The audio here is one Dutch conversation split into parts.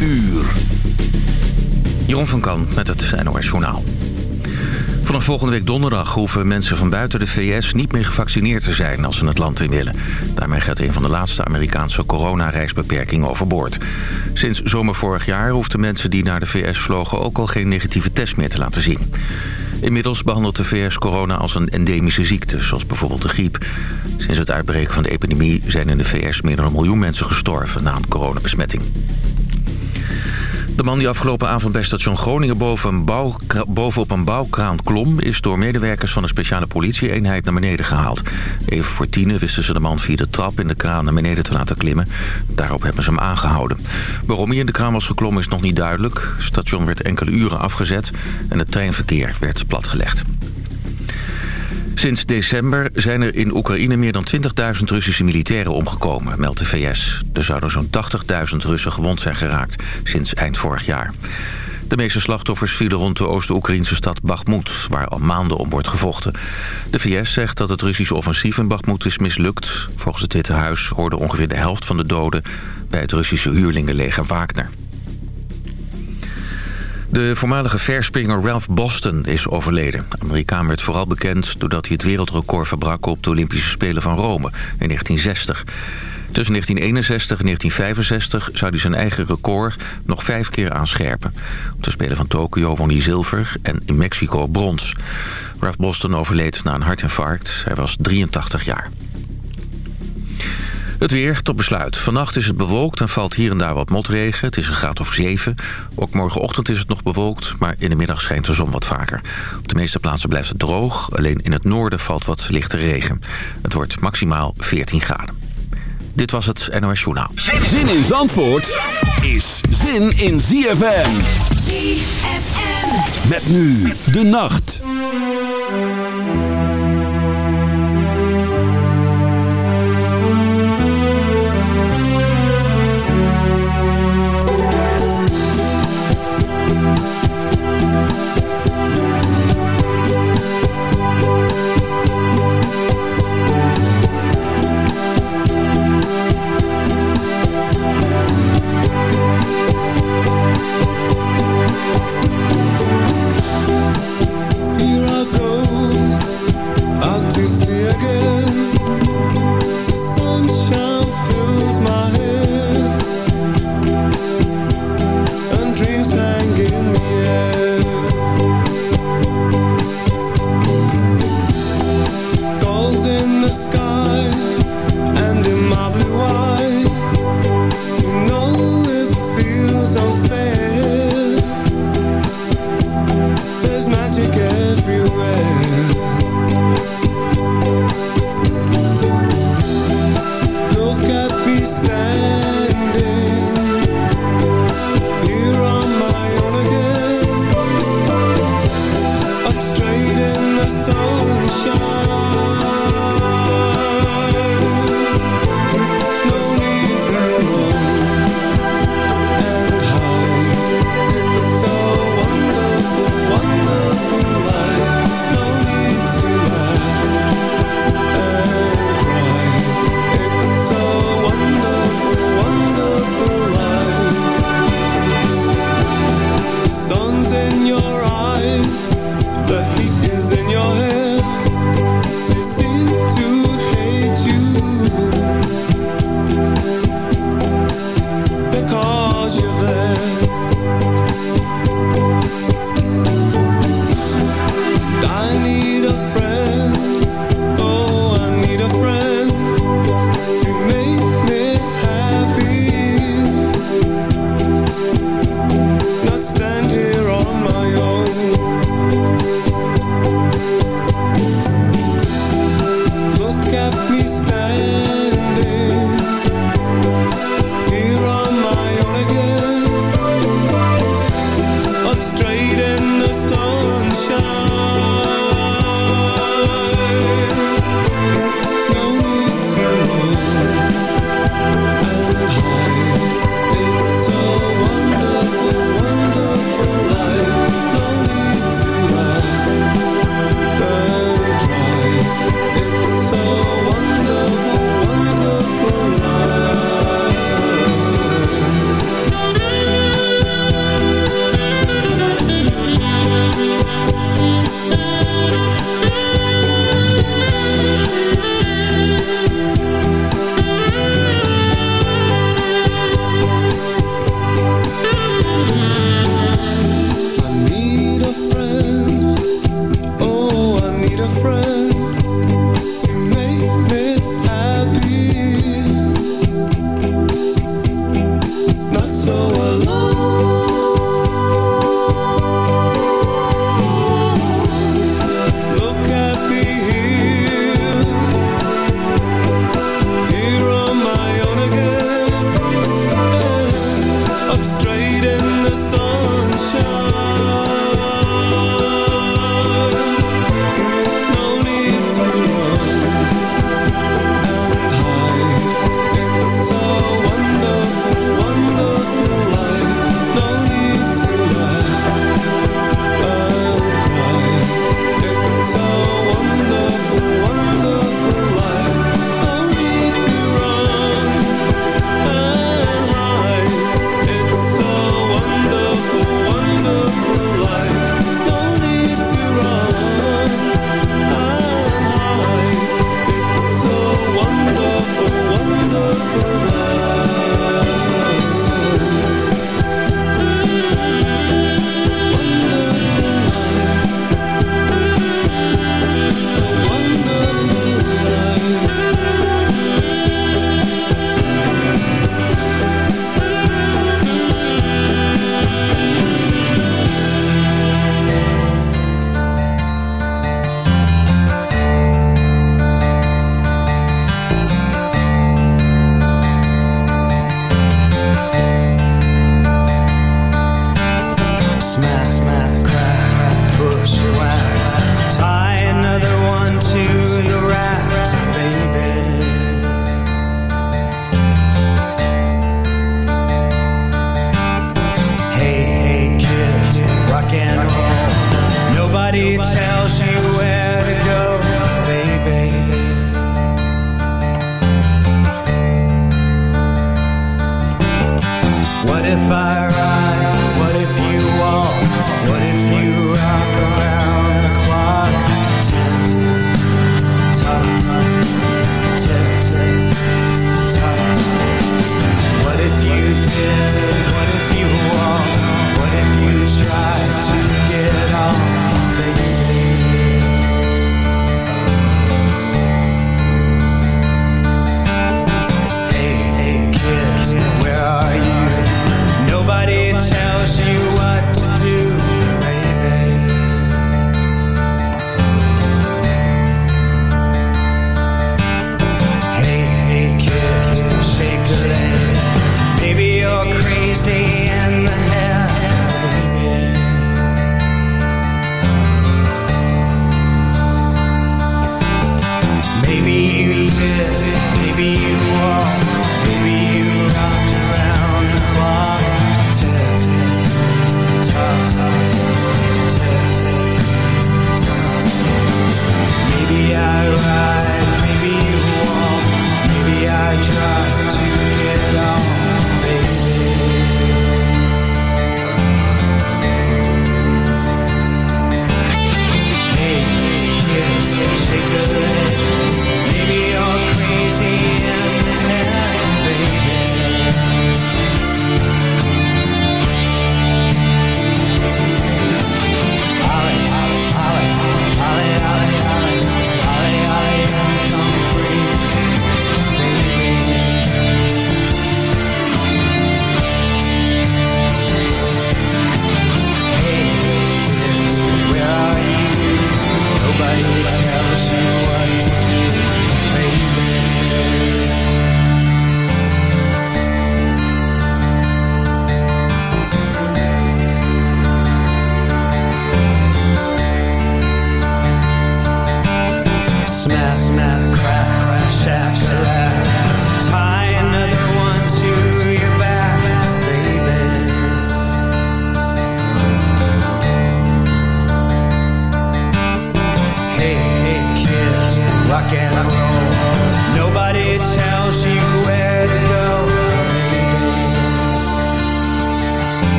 uur. Van Kan met het NOS Journaal. Vanaf volgende week donderdag hoeven mensen van buiten de VS niet meer gevaccineerd te zijn als ze het land in willen. Daarmee gaat een van de laatste Amerikaanse coronareisbeperkingen overboord. Sinds zomer vorig jaar hoefden mensen die naar de VS vlogen ook al geen negatieve test meer te laten zien. Inmiddels behandelt de VS corona als een endemische ziekte, zoals bijvoorbeeld de griep. Sinds het uitbreken van de epidemie zijn in de VS meer dan een miljoen mensen gestorven na een coronabesmetting. De man die afgelopen avond bij station Groningen boven een bouw, bovenop een bouwkraan klom... is door medewerkers van een speciale politieeenheid naar beneden gehaald. Even voor tienen wisten ze de man via de trap in de kraan naar beneden te laten klimmen. Daarop hebben ze hem aangehouden. Waarom hij in de kraan was geklommen is nog niet duidelijk. Het station werd enkele uren afgezet en het treinverkeer werd platgelegd. Sinds december zijn er in Oekraïne meer dan 20.000 Russische militairen omgekomen, meldt de VS. Er zouden zo'n 80.000 Russen gewond zijn geraakt sinds eind vorig jaar. De meeste slachtoffers vielen rond de Oost-Oekraïnse stad Bakhmut... waar al maanden om wordt gevochten. De VS zegt dat het Russische offensief in Bakhmut is mislukt. Volgens het Witte Huis hoorde ongeveer de helft van de doden... bij het Russische huurlingenleger Wagner. De voormalige verspringer Ralph Boston is overleden. De Amerikaan werd vooral bekend doordat hij het wereldrecord verbrak... op de Olympische Spelen van Rome in 1960. Tussen 1961 en 1965 zou hij zijn eigen record nog vijf keer aanscherpen. Op de Spelen van Tokio won hij zilver en in Mexico brons. Ralph Boston overleed na een hartinfarct. Hij was 83 jaar. Het weer tot besluit. Vannacht is het bewolkt en valt hier en daar wat motregen. Het is een graad of 7. Ook morgenochtend is het nog bewolkt, maar in de middag schijnt de zon wat vaker. Op de meeste plaatsen blijft het droog. Alleen in het noorden valt wat lichte regen. Het wordt maximaal 14 graden. Dit was het NOS Journaal. Zin in Zandvoort is zin in ZFM. ZFM. Met nu de nacht.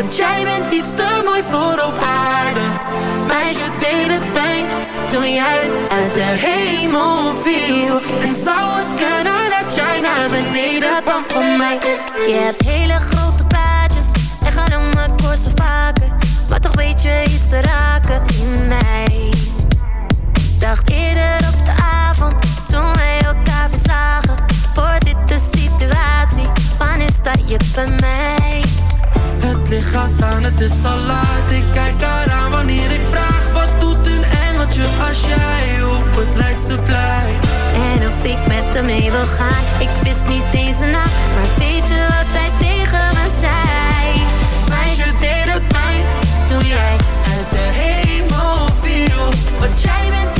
Want jij bent iets te mooi voor op aarde. Meisje deed het pijn toen jij uit de hemel viel. En zou het kunnen dat jij naar beneden kwam van mij? Je hebt hele grote praatjes en ga dan maar korsen vaker. Maar toch weet je iets te raken in mij. Dacht eerder op de avond toen wij elkaar verzagen. Voor dit de situatie, wanneer sta je bij mij? Het licht gaat aan, het is al laat. Ik kijk eraan wanneer ik vraag: wat doet een engeltje als jij op het Leidseplein? En of ik met hem mee wil gaan, ik wist niet eens een naam. Maar weet je wat hij tegen me zei? Meisje deed het pijn toen jij uit de hemel viel. Want jij bent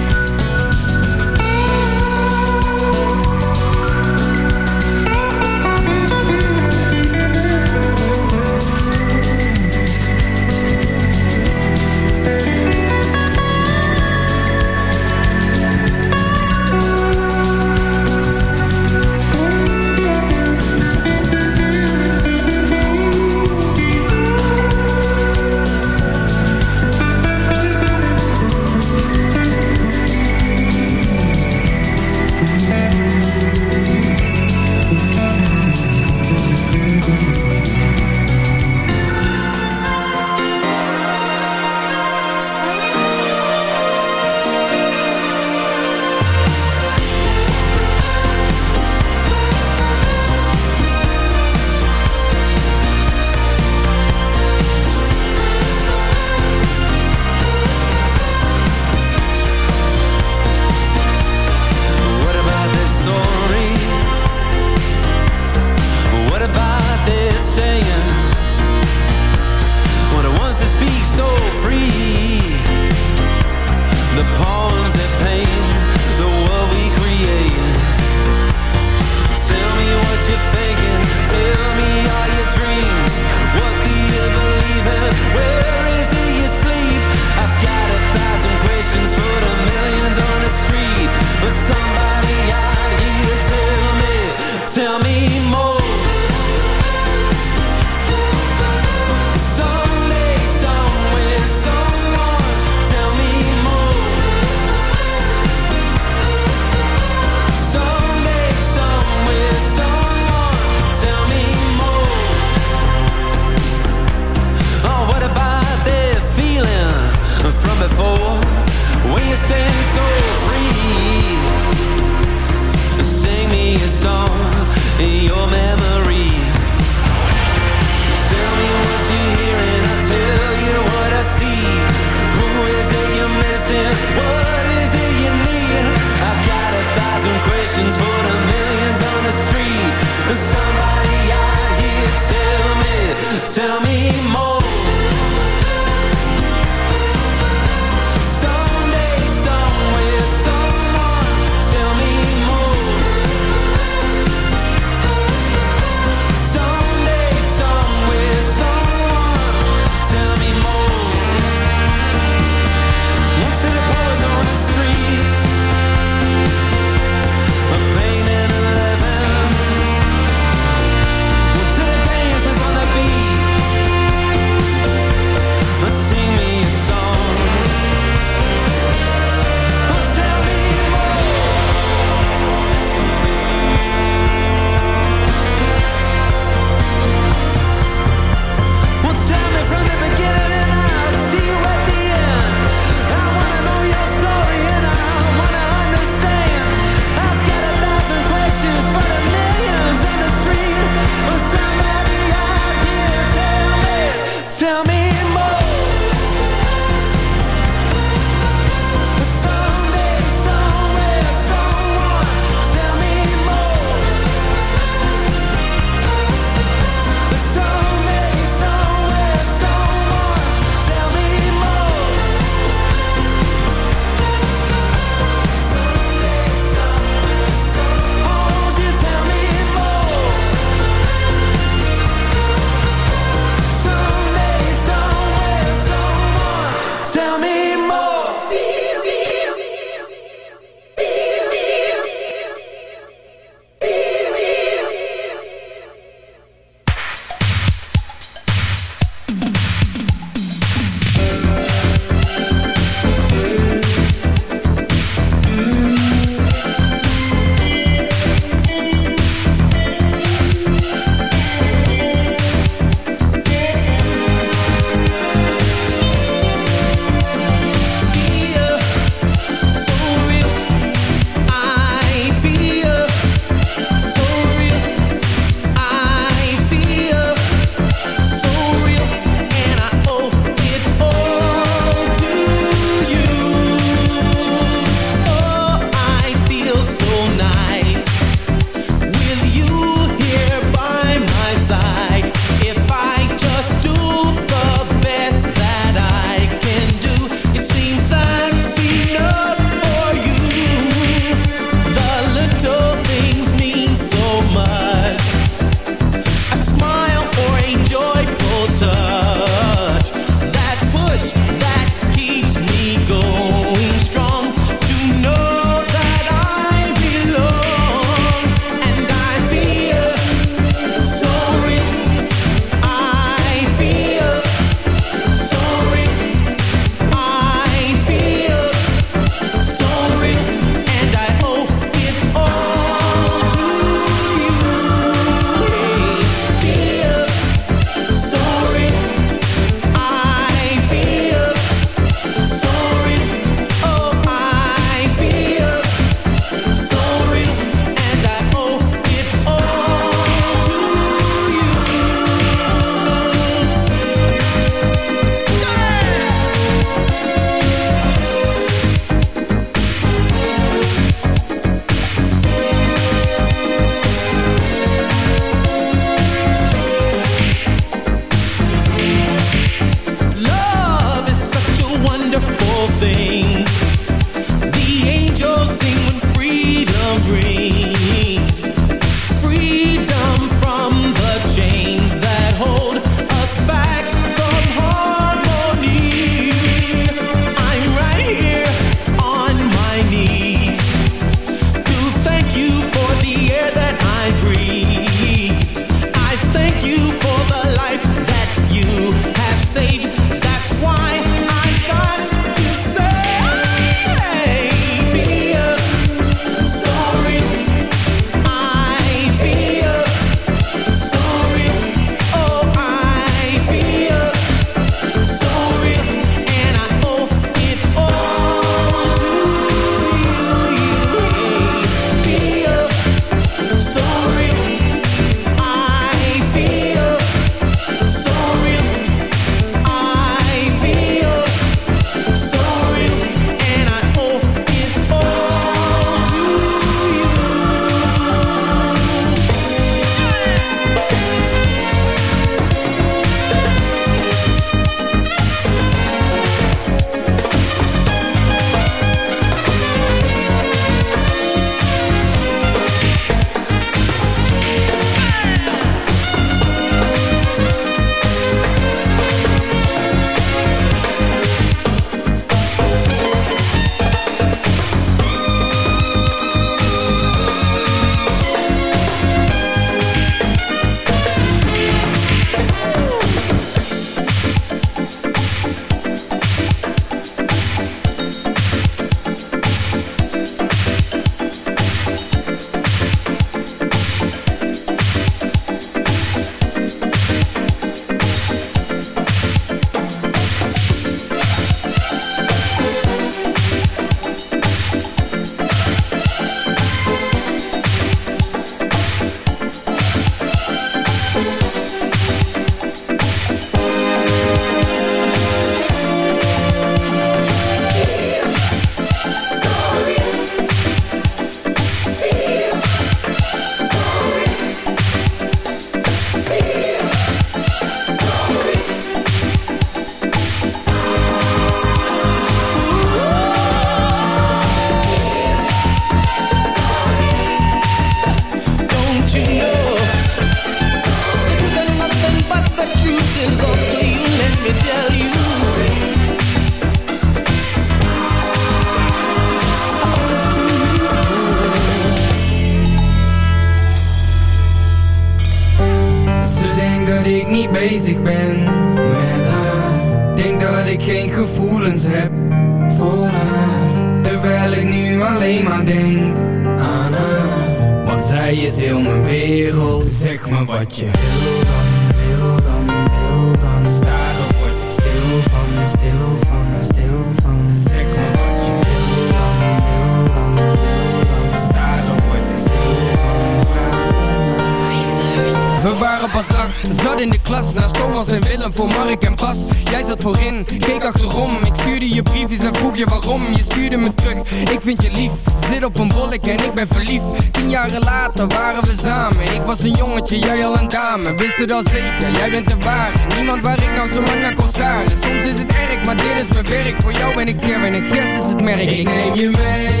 jij bent de ware. Niemand waar ik nou zo lang naar kon staren. Soms is het erg, maar dit is mijn werk. Voor jou ben ik Kevin en Gers is het merk. Ik neem je mee.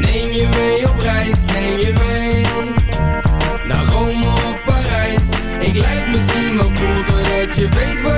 Neem je mee op reis, neem je mee naar Rome of Parijs. Ik lijk misschien wel cool Doordat je weet wat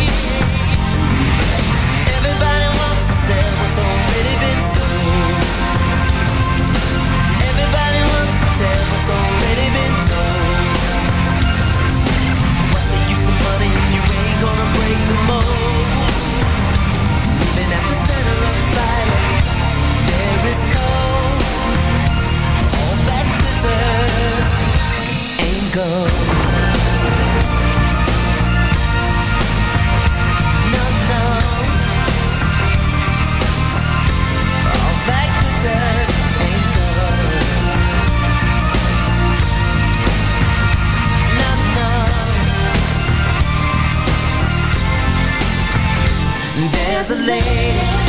Break the mold? At the center of the fire, there is cold. All that glitters ain't gold. Lady,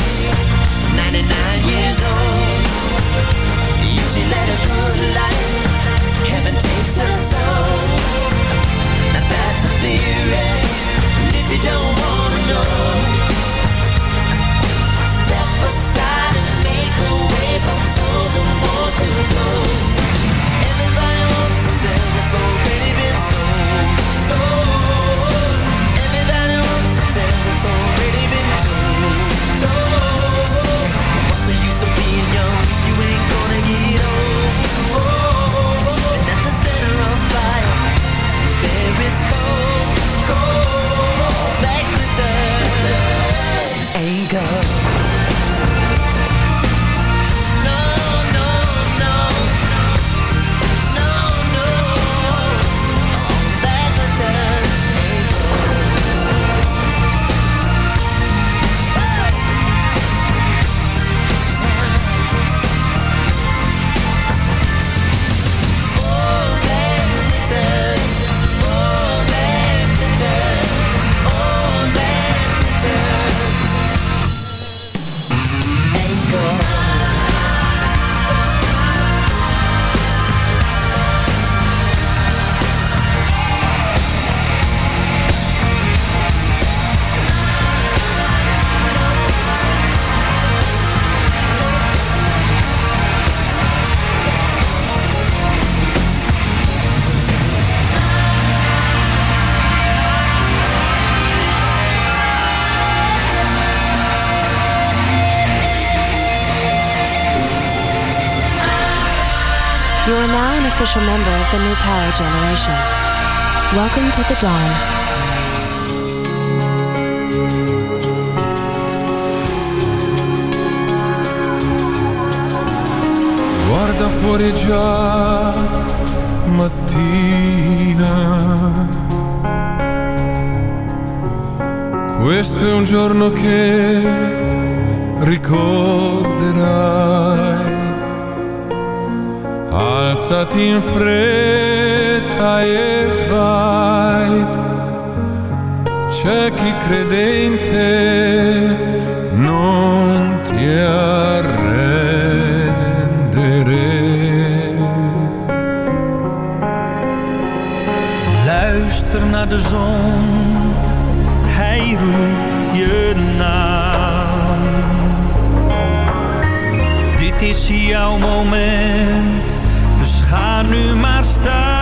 official member of the New Power Generation. Welcome to the dawn. Guarda fuori già mattina. Questo è un giorno che ricorderai. Alzati in fretta e vai. C'è chi credente non ti arrendere. Luister naar de zon, hij roept je naam. Dit is jouw moment, ga nu maar staan.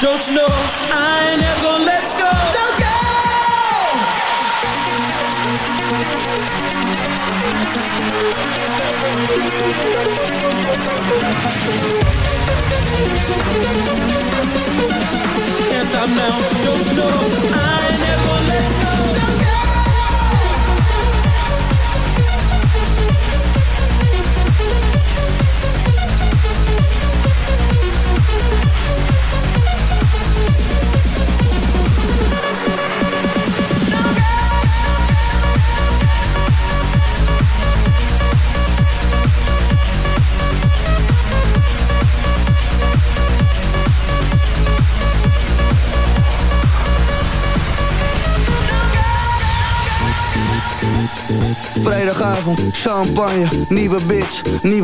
Don't you know? Champagne, nieuwe bitch, nieuwe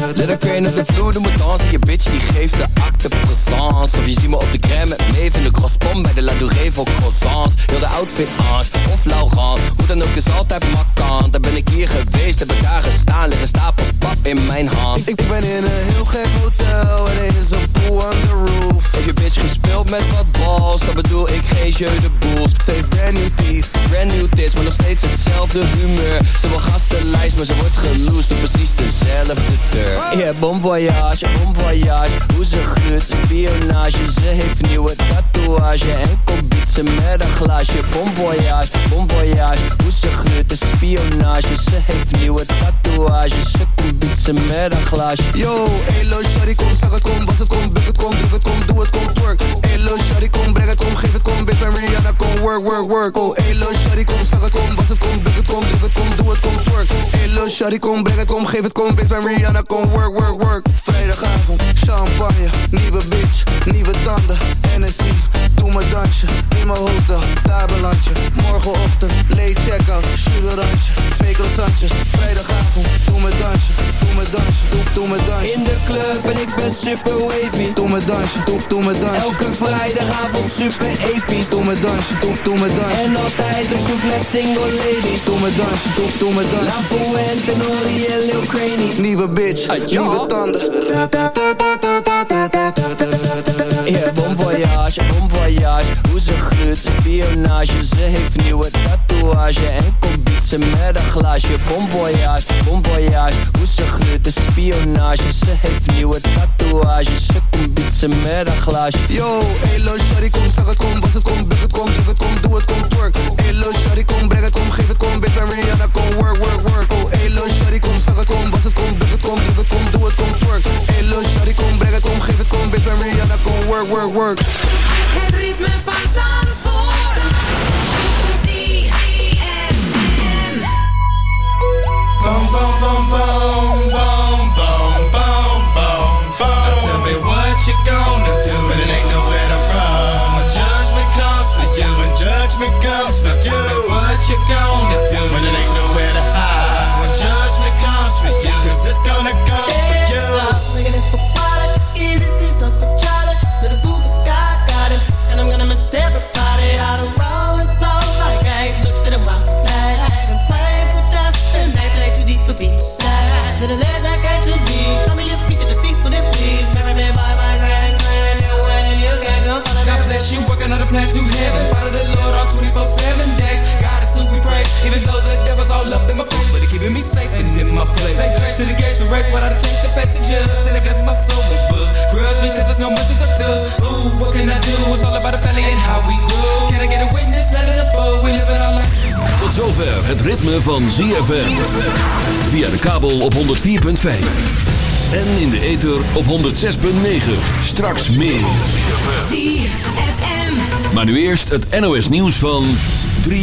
Let her crane op de vloer, doe me dansen Je bitch die geeft de acte présence. Of je ziet me op de crème met neef in de crosspom Bij de La Douree voor croissants. Heel de outfit Ange of Laurent Hoe dan ook is altijd makkant Daar ben ik hier geweest, heb ik daar gestaan Liggen stapels pap in mijn hand. Ik ben in een heel gek hotel En er is een pool on the roof. Heb je bitch gespeeld met wat balls? Dan bedoel ik geen jeu de boels. Heeft brand new teeth. Brand new tits, maar nog steeds hetzelfde humeur. Ze wil gastenlijst, maar ze wordt geloosd Door precies dezelfde deur Yeah, bon voyage, bon voyage Hoe ze gruurt, spionage Ze heeft nieuwe tatoeage En komt ze met een glaasje Bon voyage, bon voyage Hoe ze gruurt, spionage Ze heeft nieuwe tatoeage Ze komt ze met een glaasje Yo, elo, shawty, kom, zeg het, kom, was het, kom, buk het, kom, druk het, kom, doe het, kom, twerk Elo, shawty, kom, breng het, kom, geef het, kom, bitch, ben Rihanna, kom, work, work, work Oh, elo, shawty, kom, zeg het, kom, was het, kom, buk het, kom, druk het, kom, doe het, kom, twerk Elo, shawty, kom, breng het, kom, geef het, kom, bitch, ben Rihanna, kom, work, work, work Vrijdagavond, champagne, nieuwe bitch, nieuwe tanden, Hennessy. Doe me dansje, in mijn hotel, daar beland je Morgenochtend, late check-out, sugarantje, twee croissantjes Vrijdagavond, doe me dansje, doe me dansje, doe, doe me dansje. In de club en ik ben super wavy. Doe me dansje, doe, doe me dansje. Elke vrijdagavond super episch. Doe me dansje, doe, doe me dansje. En altijd op zoek naar single ladies. Doe me dansje, doe, doe me dansje. La Fuente, Nori en Lil Craney Nieuwe bitch, nieuwe tanden. Yeah, bon voyage, bon voyage Hoe ze gruurt, spionage. Ze heeft nieuwe tatoeage. En komt ze met een glaasje. Bon voyage, bon voyage Hoe ze gruurt, de spionage. Ze heeft nieuwe tatoeage. Ze komt ze met een glaasje. Yo, elo, shawty, kom, zeg het, kom, was het, kom, buk het, kom, druk het, kom, doe het, kom, twerk. Elo, shawty, kom, breng het, kom, geef het, kom, bitch, Rihanna, kom, work, work, work. Oh, elo, shawty, kom, zeg het, kom, was het, kom, buk het, doe het, kom, twerk Elo, shawty, kom, breng het, kom, geef het, kom, bitch, ben Rihanna, kom, work, work, work. Het ritme van Zandvoort. Bum, bum, bum, bum, bum, bum, bum, bum, bum. Tell me what you gonna do. But it ain't nowhere to run. When judgment comes for you. When judgment comes for you. What you gonna do. When it ain't nowhere to hide. When judgment comes for you. Cause it's gonna come place Say grace to the gates we race Without a change to face the judge And it blesses my soul with books Grudge because there's no mercy for thugs Ooh, what can I do? It's all about the family and how we grow Can I get a witness? Let it unfold We living our life Tot zover het ritme van ZFM. Via de kabel op 104.5. En in de ether op 106.9. Straks meer. ZFM Maar nu eerst het NOS nieuws van 3